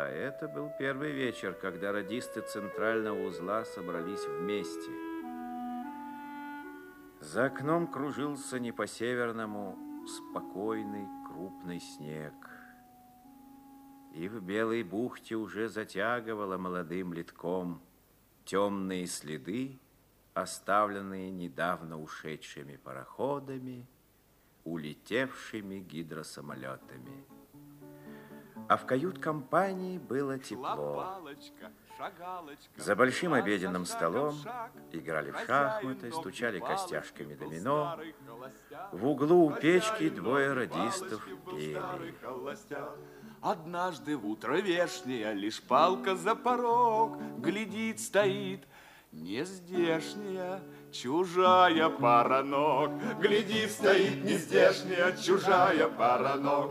Да, это был первый вечер, когда радисты центрального узла собрались вместе. За окном кружился не по-северному спокойный крупный снег. И в белой бухте уже затягивало молодым литком темные следы, оставленные недавно ушедшими пароходами, улетевшими гидросамолетами. А в кают-компании было тепло. За большим обеденным столом играли в шахматы, стучали костяшками домино. В углу у печки двое радистов пели. Однажды в утро вешнее лишь палка за порог глядит, стоит, не здешняя, чужая пара ног. Глядит, стоит не здешняя, чужая пара ног.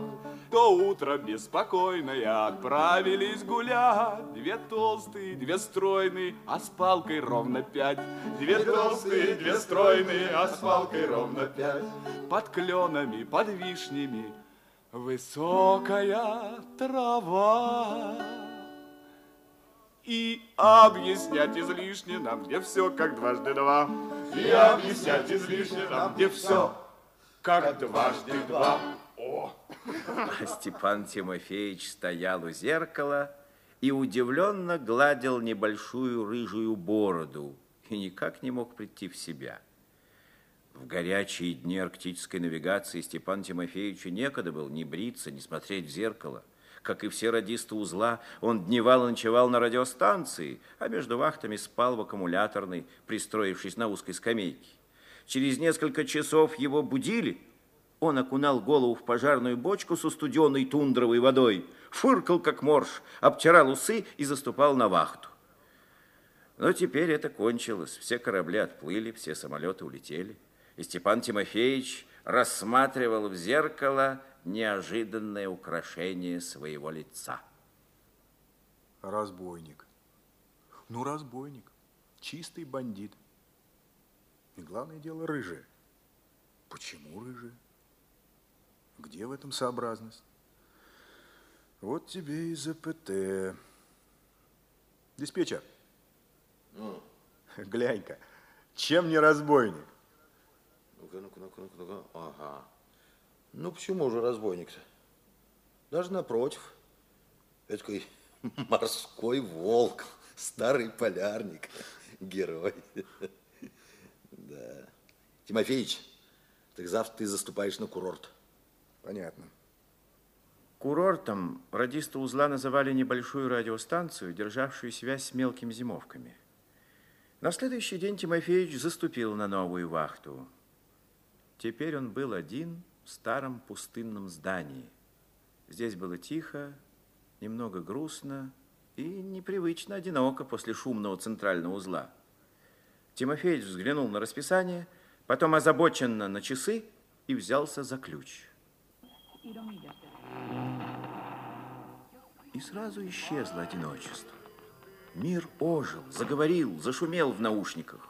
То утро беспокойное отправились гулять. Две толстые, две стройные, а с палкой ровно пять. Две толстые, две стройные, а с палкой ровно пять. Под кленами, под вишнями, высокая трава. И объяснять излишне нам, где все как дважды два. И объяснять излишне нам, где все как дважды два. О! А Степан Тимофеевич стоял у зеркала и удивленно гладил небольшую рыжую бороду и никак не мог прийти в себя. В горячие дни арктической навигации Степан Тимофеевичу некогда было ни бриться, ни смотреть в зеркало. Как и все радисты узла, он дневал и ночевал на радиостанции, а между вахтами спал в аккумуляторной, пристроившись на узкой скамейке. Через несколько часов его будили. Он окунал голову в пожарную бочку со студеной тундровой водой, фыркал, как морж, обтирал усы и заступал на вахту. Но теперь это кончилось. Все корабли отплыли, все самолеты улетели и Степан Тимофеевич рассматривал в зеркало неожиданное украшение своего лица. Разбойник. Ну, разбойник. Чистый бандит. И главное дело рыжий. Почему рыжий? Где в этом сообразность? Вот тебе и ЗПТ. Диспетчер. Ну? Глянь-ка, чем не разбойник? Ну-ка, ну-ка, ну-ка, ну-ка, ну-ка. Ага. Ну, почему же разбойник-то? Даже напротив. Эдакой морской волк, старый полярник, герой. Да. Тимофеич, так завтра ты заступаешь на курорт. Понятно. Курортом радисты узла называли небольшую радиостанцию, державшую связь с мелкими зимовками. На следующий день Тимофеевич заступил на новую вахту – Теперь он был один в старом пустынном здании. Здесь было тихо, немного грустно и непривычно одиноко после шумного центрального узла. Тимофеевич взглянул на расписание, потом озабоченно на часы и взялся за ключ. И сразу исчезло одиночество. Мир ожил, заговорил, зашумел в наушниках.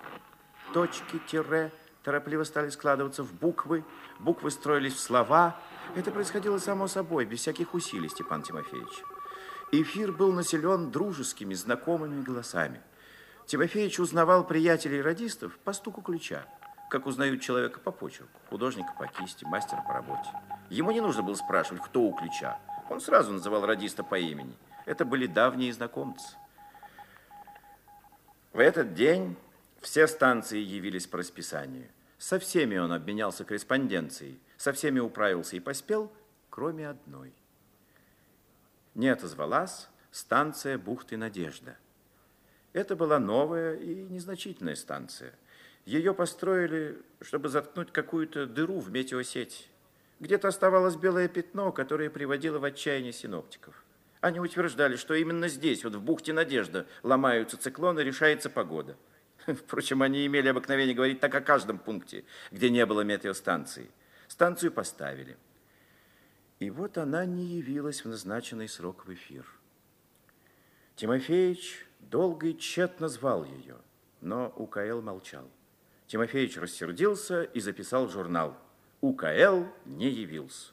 Точки, тире, торопливо стали складываться в буквы, буквы строились в слова. Это происходило само собой, без всяких усилий, Степан Тимофеевич. Эфир был населен дружескими, знакомыми голосами. Тимофеевич узнавал приятелей радистов по стуку ключа, как узнают человека по почерку, художника по кисти, мастера по работе. Ему не нужно было спрашивать, кто у ключа. Он сразу называл радиста по имени. Это были давние знакомцы. В этот день все станции явились по расписанию. Со всеми он обменялся корреспонденцией, со всеми управился и поспел, кроме одной. Не отозвалась станция бухты Надежда. Это была новая и незначительная станция. Ее построили, чтобы заткнуть какую-то дыру в метеосети. Где-то оставалось белое пятно, которое приводило в отчаяние синоптиков. Они утверждали, что именно здесь, вот в бухте Надежда, ломаются циклоны, решается погода – Впрочем, они имели обыкновение говорить так о каждом пункте, где не было метеостанции. Станцию поставили. И вот она не явилась в назначенный срок в эфир. Тимофеич долго и тщетно звал ее, но УКЛ молчал. Тимофеич рассердился и записал в журнал. УКЛ не явился.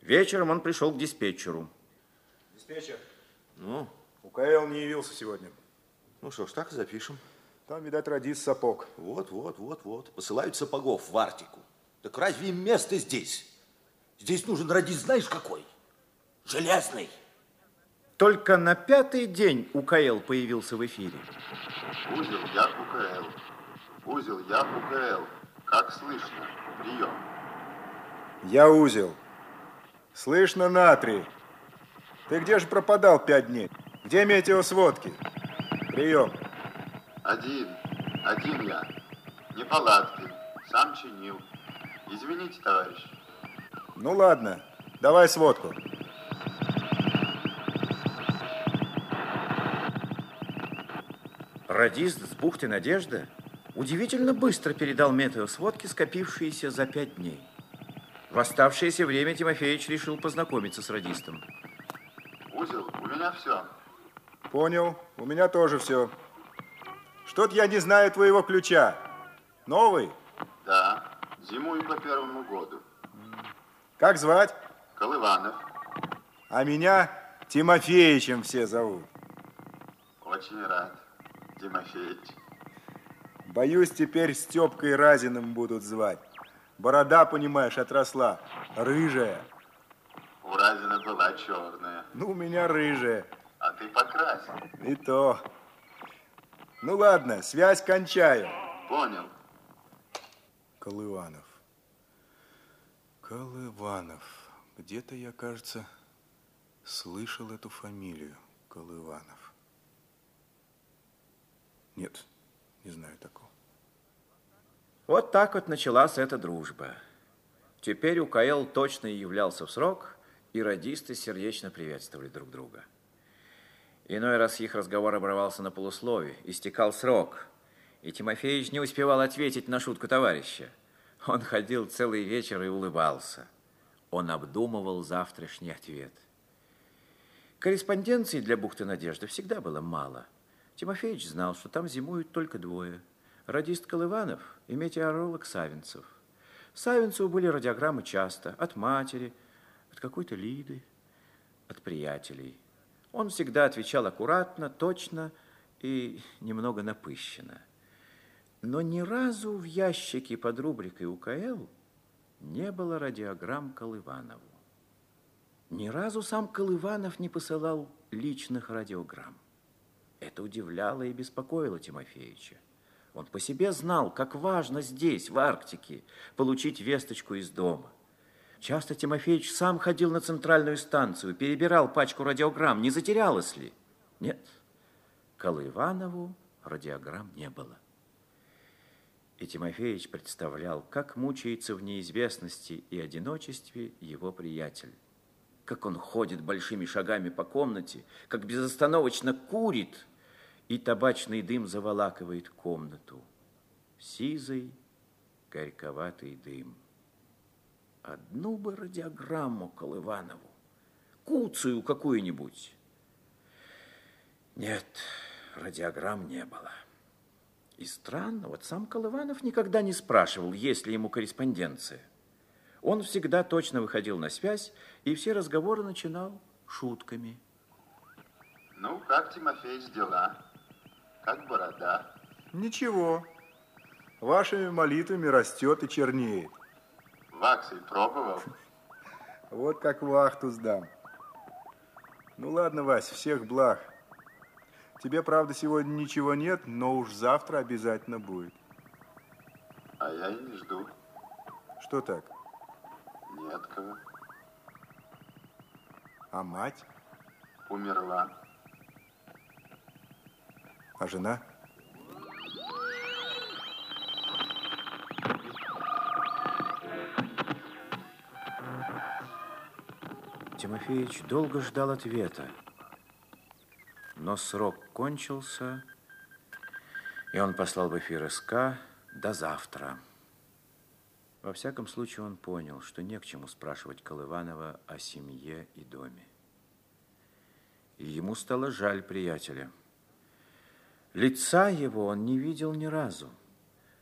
Вечером он пришел к диспетчеру. Диспетчер, Ну? УКЛ не явился сегодня. Ну что ж, так и запишем. Там, видать, радист сапог. Вот, вот, вот, вот. Посылают сапогов в Арктику. Так разве им место здесь? Здесь нужен радист, знаешь какой? Железный. Только на пятый день УКЛ появился в эфире. Узел, я УКЛ. Узел, я УКЛ. Как слышно? Прием. Я узел. Слышно, натрий. Ты где же пропадал пять дней? Где метеосводки? Прием. Один. Один я. Неполадки. Сам чинил. Извините, товарищ. Ну ладно, давай сводку. Радист с бухты Надежда удивительно быстро передал метеосводки, скопившиеся за пять дней. В оставшееся время Тимофеевич решил познакомиться с радистом. Узел, у меня все. Понял, у меня тоже все. Что-то я не знаю твоего ключа. Новый? Да. Зимую по первому году. Как звать? Колыванов. А меня Тимофеичем все зовут. Очень рад, Тимофеич. Боюсь, теперь Степкой Разиным будут звать. Борода, понимаешь, отросла. Рыжая. У Разина была черная. Ну, у меня рыжая. А ты покрасил. И то. Ну ладно, связь кончаю. Понял. Колыванов. Колыванов. Где-то я, кажется, слышал эту фамилию. Колыванов. Нет, не знаю такого. Вот так вот началась эта дружба. Теперь УКЛ точно являлся в срок, и радисты сердечно приветствовали друг друга. Иной раз их разговор обрывался на полуслове, истекал срок, и Тимофеевич не успевал ответить на шутку товарища. Он ходил целый вечер и улыбался. Он обдумывал завтрашний ответ. Корреспонденции для бухты Надежды всегда было мало. Тимофеевич знал, что там зимуют только двое. Радист Колыванов и метеоролог Савинцев. Савинцеву были радиограммы часто, от матери, от какой-то Лиды, от приятелей. Он всегда отвечал аккуратно, точно и немного напыщенно. Но ни разу в ящике под рубрикой УКЛ не было радиограмм Колыванову. Ни разу сам Колыванов не посылал личных радиограмм. Это удивляло и беспокоило Тимофеевича. Он по себе знал, как важно здесь, в Арктике, получить весточку из дома. Часто Тимофеевич сам ходил на центральную станцию, перебирал пачку радиограмм, не затерялась ли. Нет, Колыванову радиограмм не было. И Тимофеевич представлял, как мучается в неизвестности и одиночестве его приятель. Как он ходит большими шагами по комнате, как безостановочно курит, и табачный дым заволакивает комнату. Сизый, горьковатый дым. Одну бы радиограмму Колыванову, куцую какую-нибудь. Нет, радиограмм не было. И странно, вот сам Колыванов никогда не спрашивал, есть ли ему корреспонденция. Он всегда точно выходил на связь, и все разговоры начинал шутками. Ну, как, Тимофеич, дела? Как борода? Ничего. Вашими молитвами растет и чернеет. Ваксель пробовал? Вот как вахту сдам. Ну ладно, Вась, всех благ. Тебе, правда, сегодня ничего нет, но уж завтра обязательно будет. А я и не жду. Что так? Кого. А мать? Умерла. А жена? Тимофеич долго ждал ответа. Но срок кончился, и он послал в эфир СК до завтра. Во всяком случае, он понял, что не к чему спрашивать Колыванова о семье и доме. И ему стало жаль приятеля. Лица его он не видел ни разу,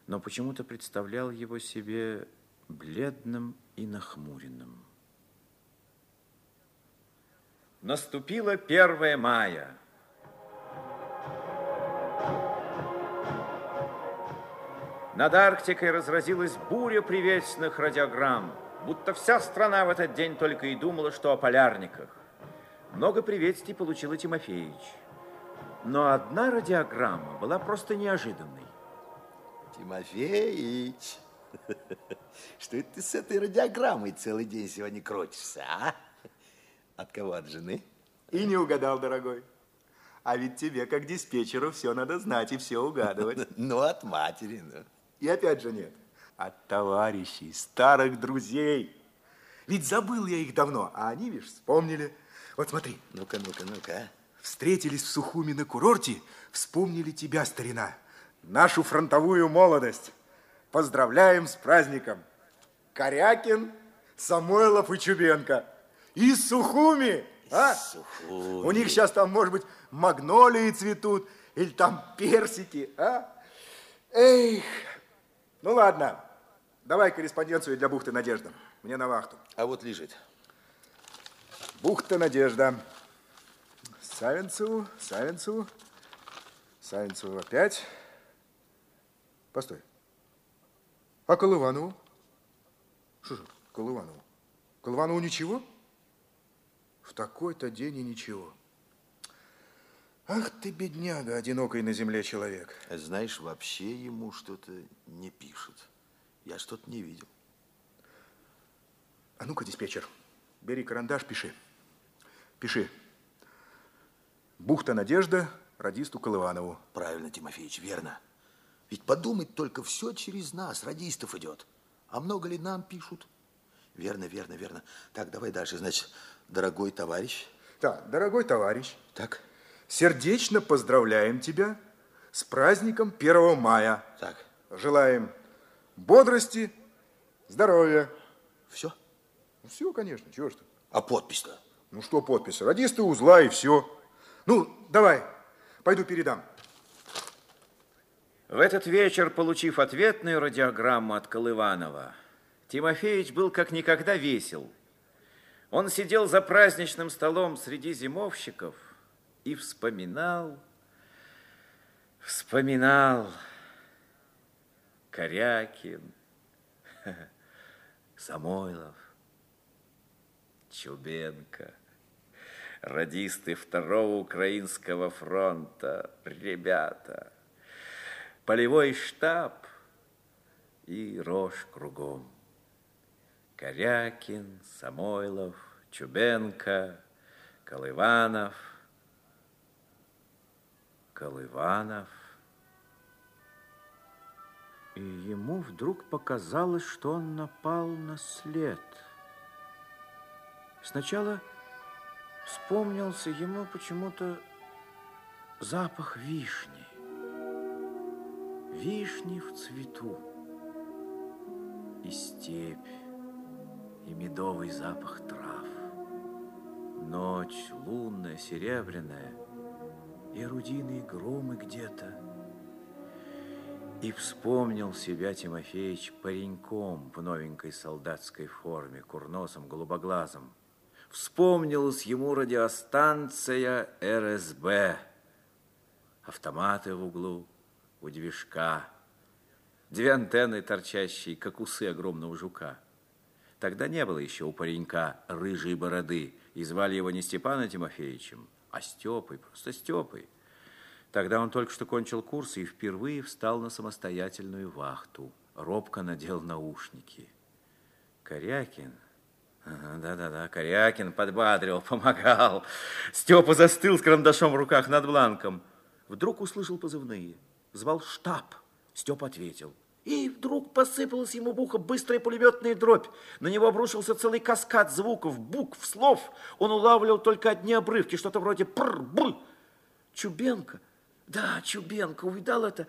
но почему-то представлял его себе бледным и нахмуренным. Наступило 1 мая. Над Арктикой разразилась буря приветственных радиограмм, будто вся страна в этот день только и думала, что о полярниках. Много приветствий получил и Тимофеевич. Но одна радиограмма была просто неожиданной. Тимофеич, что это ты с этой радиограммой целый день сегодня крутишься, а? От кого, от жены? И не угадал, дорогой. А ведь тебе, как диспетчеру, все надо знать и все угадывать. Ну, от матери, ну. И опять же нет. От товарищей, старых друзей. Ведь забыл я их давно, а они, видишь, вспомнили. Вот смотри. Ну-ка, ну-ка, ну-ка. А. Встретились в Сухуми на курорте, вспомнили тебя, старина. Нашу фронтовую молодость. Поздравляем с праздником. Корякин, Самойлов и Чубенко. Из Сухуми. А? Сухуми. У них сейчас там, может быть, магнолии цветут, или там персики, а? Эх, ну ладно, давай корреспонденцию для бухты Надежда. Мне на вахту. А вот лежит. Бухта Надежда. Савинцеву, Савинцеву, Савинцеву опять. Постой. А Колыванову? Что же, Колыванову? Колыванову ничего? В такой-то день и ничего. Ах ты, бедняга, одинокий на земле человек. Знаешь, вообще ему что-то не пишет. Я что-то не видел. А ну-ка, диспетчер, бери карандаш, пиши. Пиши. Бухта Надежда радисту Колыванову. Правильно, Тимофеич, верно. Ведь подумать только, все через нас, радистов идет. А много ли нам пишут? Верно, верно, верно. Так, давай дальше. Значит, дорогой товарищ. Так, дорогой товарищ, Так, сердечно поздравляем тебя с праздником 1 мая. так, Желаем бодрости, здоровья. все. Все, конечно, чего ж ты. А подпись-то? Ну что подпись? Радисты узла и все. Ну, давай, пойду передам. В этот вечер, получив ответную радиограмму от Колыванова, Тимофеевич был как никогда весел. Он сидел за праздничным столом среди зимовщиков и вспоминал, вспоминал Корякин, Самойлов, Чубенко, радисты Второго Украинского фронта, ребята, полевой штаб и рожь кругом. Корякин, Самойлов, Чубенко, Колыванов, Колыванов. И ему вдруг показалось, что он напал на след. Сначала вспомнился ему почему-то запах вишни. Вишни в цвету. И степь, и медовый запах трав. Ночь лунная, серебряная, и орудийные громы где-то. И вспомнил себя Тимофеич пареньком в новенькой солдатской форме, курносом, голубоглазом. Вспомнилась ему радиостанция РСБ. Автоматы в углу, у движка. Две антенны, торчащие, как усы огромного жука. Тогда не было еще у паренька рыжей бороды, и звали его не Степаном Тимофеевичем, а Степой, просто Степой. Тогда он только что кончил курс и впервые встал на самостоятельную вахту. Робко надел наушники. Корякин, Да-да-да, Корякин подбадривал, помогал. Степа застыл с карандашом в руках над бланком. Вдруг услышал позывные. Звал штаб. Степа ответил. И вдруг посыпалась ему в ухо быстрая пулеметная дробь. На него обрушился целый каскад звуков, букв, слов. Он улавливал только одни обрывки, что-то вроде пр-бр. Чубенко, да, Чубенко, увидал это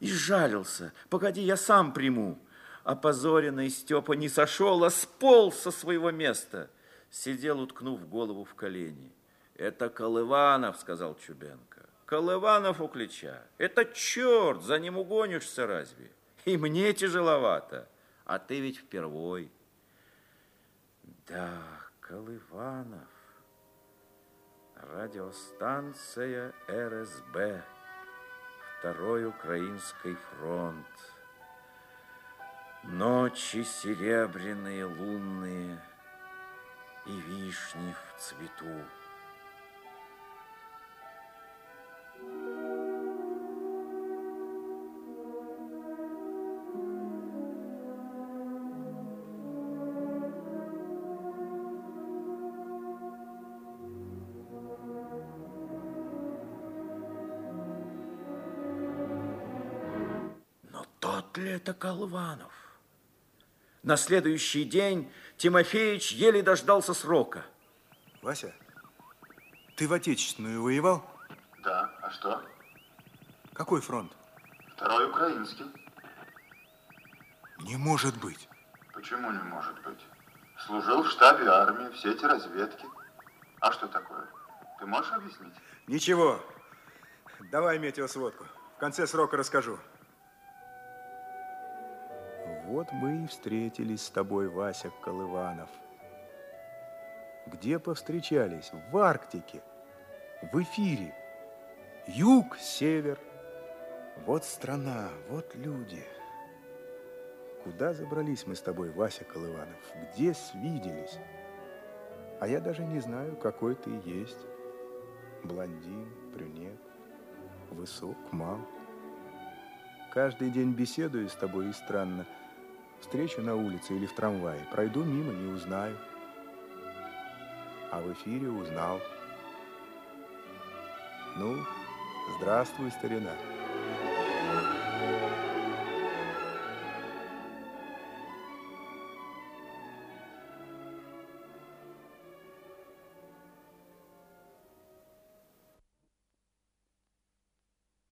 и сжалился. Погоди, я сам приму. Опозоренный Степа не сошел, а сполз со своего места. Сидел, уткнув голову в колени. Это Колыванов, сказал Чубенко. Колыванов у ключа. Это черт, за ним угонишься разве? И мне тяжеловато. А ты ведь впервой. Да, Колыванов. Радиостанция РСБ. Второй Украинский фронт. Ночи серебряные, лунные И вишни в цвету. Тот ли это Колванов? На следующий день Тимофеич еле дождался срока. Вася, ты в Отечественную воевал? Да, а что? Какой фронт? Второй украинский. Не может быть. Почему не может быть? Служил в штабе армии, все эти разведки. А что такое? Ты можешь объяснить? Ничего. Давай метеосводку. В конце срока расскажу. Вот мы и встретились с тобой, Вася Колыванов. Где повстречались? В Арктике, в эфире. Юг, север. Вот страна, вот люди. Куда забрались мы с тобой, Вася Колыванов? Где свиделись? А я даже не знаю, какой ты есть. Блондин, брюнет, высок, мал. Каждый день беседую с тобой и странно – Встречу на улице или в трамвае, пройду мимо, не узнаю. А в эфире узнал. Ну, здравствуй, старина.